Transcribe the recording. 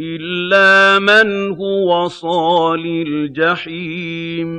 إِلَّا مَنْ هُوَ صَالِ الْجَحِيمِ